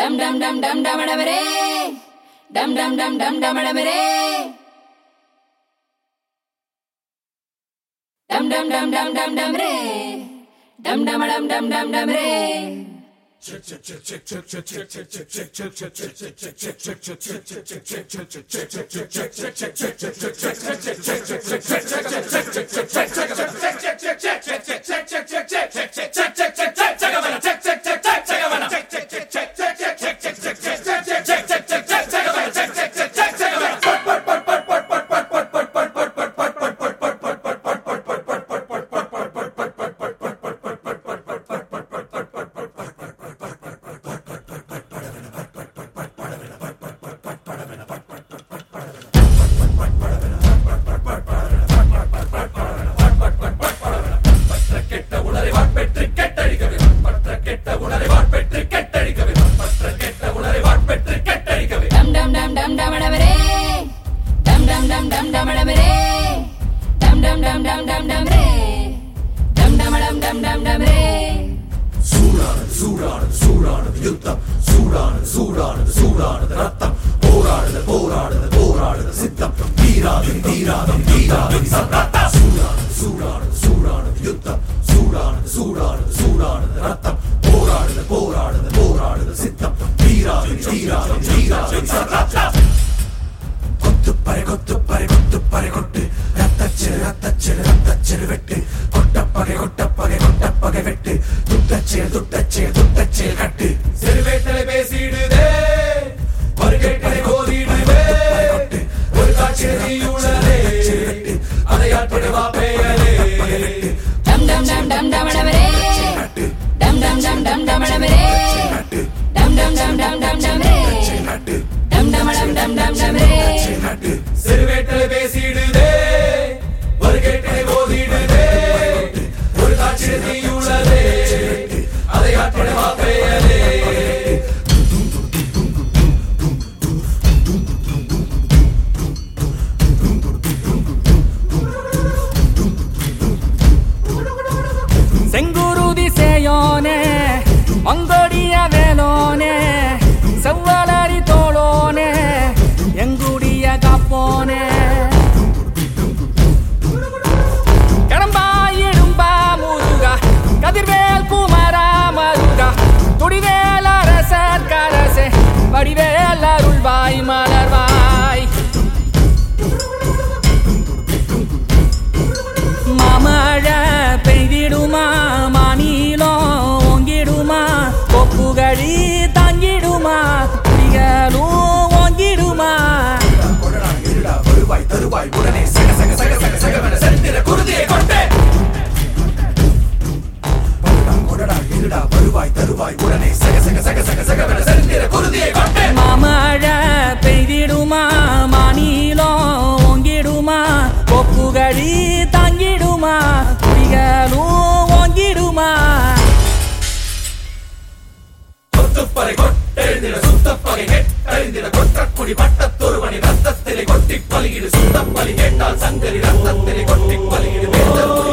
dum dum dum dum dum dum dum dum dum dum dum dum dum dum dum dum dum re dum dum dum dum dum dum re check check check check ரத்தம். போராடுது போராடுது போராடுது சித்தம். தீராது தீராது தீராது சத்தா சூடானது சூடானது சூடானது. யுத்தம். சூடானது சூடானது சூடானது. ரத்தம். போராடுது போராடுது போராடுது சித்தம். தீராது தீராது தீராது கொத்து பறை கொத்து பறை கொத்து பறை கொட்டு. ரத்தச்சிறு ரத்தச்சிறு ரத்தச்சிறு வெட்டு. கொட்டப்பகை கொட்டப்பகை கொட்டப்பகை வெட்டு. துட்டச்செயல் துட்டச்செயல் துட்டச்செயல் கட்டு. சிறுவேட்டலை பேசிடுதே ஒரு காட்சியுள்ளதே அதை ஆற்றிடுவா பெயரே கொடி பட்டத்தொருவனி ரத்தத்திலே கொட்டி பலியிடு சுத்தப்பலி கேட்டால் சங்கரி ரத்தத்திலே கொட்டி பலியிடு.